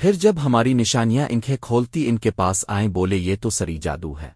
پھر جب ہماری نشانیاں انکھیں کھولتی ان کے پاس آئیں، بولے، یہ تو سری جادو ہے۔